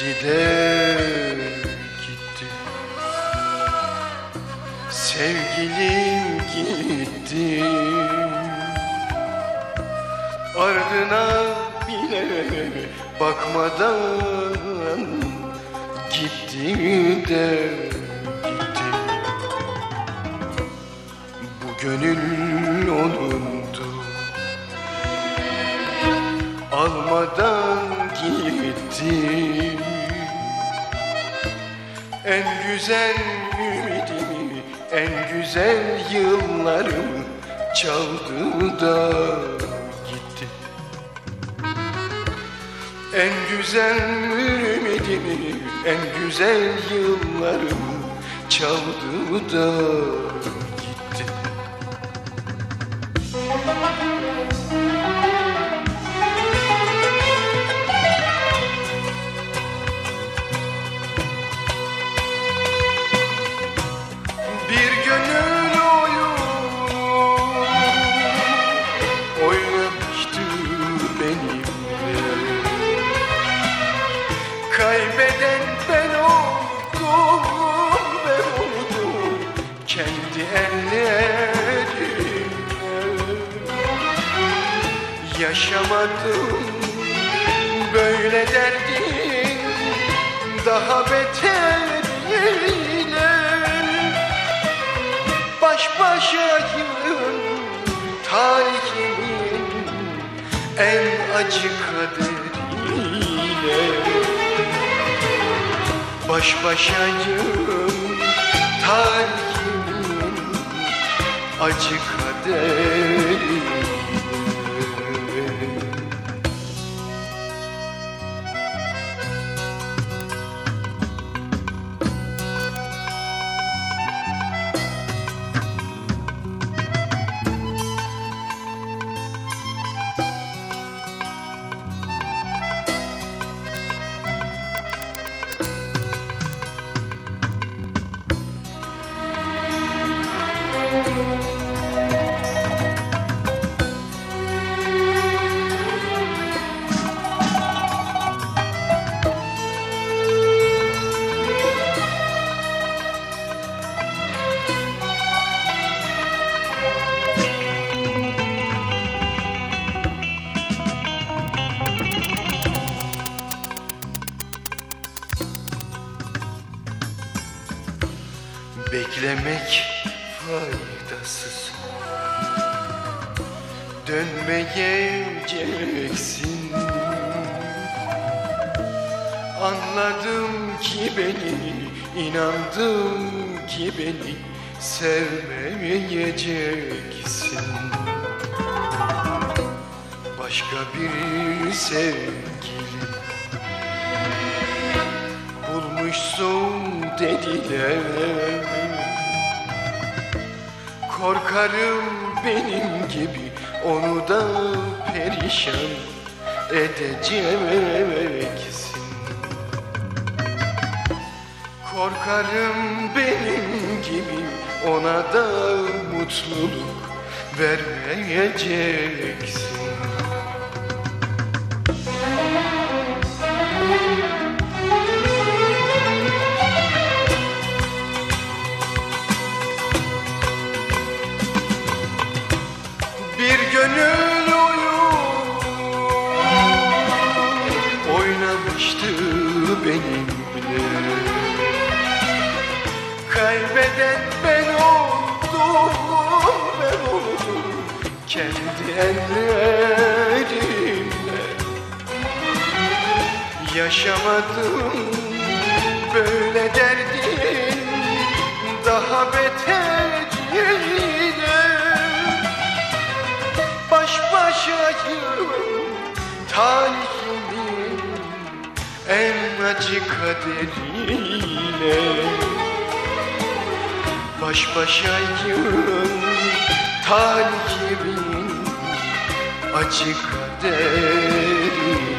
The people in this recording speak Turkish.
Gitti de gitti Sevgilim gitti. Ardına bile bakmadan Gitti de gitti. Bu gönül onundu. Almadan gitti En güzel ümidimi En güzel yıllarımı Çaldı da gitti. En güzel ümidimi En güzel yıllarımı Çaldı da gitti Kaybeden ben oldum, ben oldum. Kendi ellerimle. Yaşamadım böyle derdin daha beteriyle Baş başayım tarihimin en acı kaderiyle Baş başayım tarihimin acı kaderiyle Beklemek faydasız. Dönmeyeceksin Anladım ki beni inandım ki beni Sevmeyeceksin. Başka bir sevgili bulmuşsun dediler. Korkarım benim gibi onu da perişan edeceksin. Korkarım benim gibi ona da mutluluk vermeyeceksin benimle Kaybeden ben oldum, ben oldum. Kendi ellerimle. Yaşamadım böyle derdin daha beteriyle Baş başayım talihimin en acı kaderiyle. Baş başayım talihimin acı kaderiyle